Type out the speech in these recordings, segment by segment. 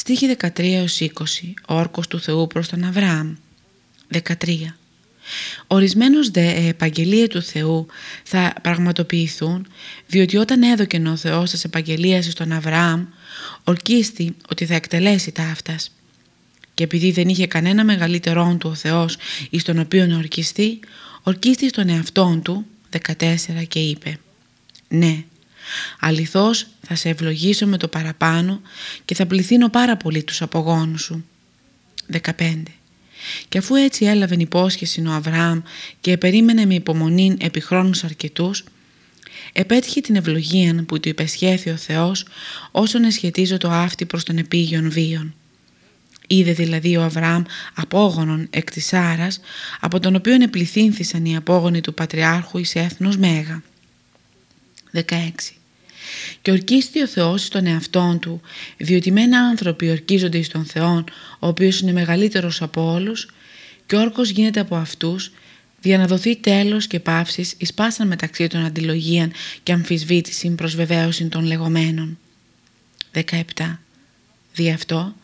Στίχη 13-20 Ο όρκος του Θεού προς τον Αβραάμ 13 Ορισμένος δε επαγγελία του Θεού θα πραγματοποιηθούν διότι όταν έδωκε ο Θεός της επαγγελίας στον Αβραάμ ορκίστη ότι θα εκτελέσει τα αυτάς. Και επειδή δεν είχε κανένα μεγαλύτερό του ο Θεός εις τον οποίο ορκιστεί, ορκίστη στον εαυτόν του 14 και είπε «Ναι, αληθώς θα σε ευλογήσω με το παραπάνω και θα πληθύνω πάρα πολύ τους απογόνους σου». 15. Και αφού έτσι έλαβε υπόσχεση ο Αβραάμ και περίμενε με υπομονή επί χρόνους αρκετούς, επέτυχε την ευλογία που του υπεσχέθη ο Θεός όσον εσχετίζω το άφτη προς τον επίγειον βίον. Είδε δηλαδή ο Αβραάμ απόγονον εκ της Άρας, από τον οποίο επληθύνθησαν οι απόγονοι του Πατριάρχου εις έθνος Μέγα. 16. Και ορκίστη ο Θεός στον εαυτόν του, διότι μένα άνθρωποι ορκίζονται εις τον Θεόν, ο οποίος είναι μεγαλύτερος από όλους, και όρκος γίνεται από αυτούς, για να δοθεί τέλος και παύσεις εις πάσαν μεταξύ των αντιλογίαν και αμφισβήτηση προς βεβαίωση των λεγόμενων. 17. Δι' αυτό,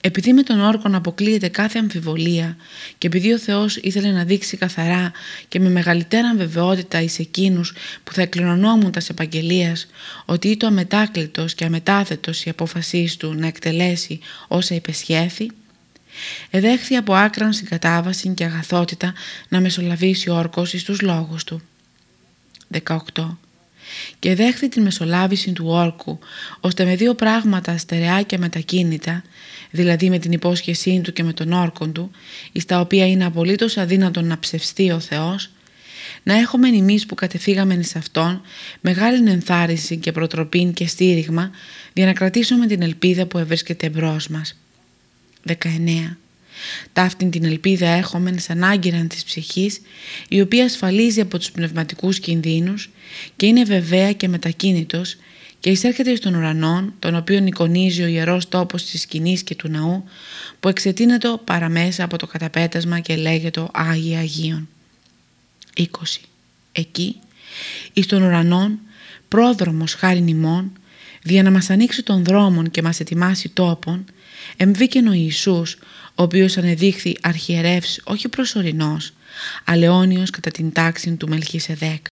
επειδή με τον όρκον αποκλείεται κάθε αμφιβολία και επειδή ο Θεός ήθελε να δείξει καθαρά και με μεγαλύτερα βεβαιότητα εις εκείνους που θα εκκληρωνόμουν τας επαγγελίας ότι ήτο αμετάκλητος και αμετάθετος η απόφασής του να εκτελέσει όσα υπεσχέθη, εδέχθη από άκραν συγκατάβαση και αγαθότητα να μεσολαβήσει ο όρκος εις τους λόγους του. 18 και δέχθη την μεσολάβηση του όρκου, ώστε με δύο πράγματα στερεά και μετακίνητα, δηλαδή με την υπόσχεσή του και με τον όρκο του, εις τα οποία είναι απολύτως αδύνατον να ψευστεί ο Θεός, να έχουμε εμείς που κατεφύγαμε σε Αυτόν μεγάλη ενθάρρυνση και προτροπή και στήριγμα για να κρατήσουμε την ελπίδα που ευρίσκεται εμπρός μας. 19. Ταύτην την ελπίδα έχουμε σαν άγκυραν της ψυχής, η οποία ασφαλίζει από τους πνευματικούς κινδύνους και είναι βεβαία και μετακίνητος και εισέρχεται στον ουρανό, τον οποίον εικονίζει ο ιερός τόπος της σκηνής και του ναού, που εξετείνεται παραμέσα από το καταπέτασμα και λέγεται Άγια Αγίων. 20. Εκεί, εις των ουρανών, πρόδρομος χάριν ημών, δια να μας ανοίξει τον δρόμον και μας ετοιμάσει τόπον, εμβήκεν ο Ιησούς, ο οποίος ανεδείχθη αρχιερεύς όχι προσωρινός, αλλά αιώνιος κατά την τάξη του Μελχίσεδέκ.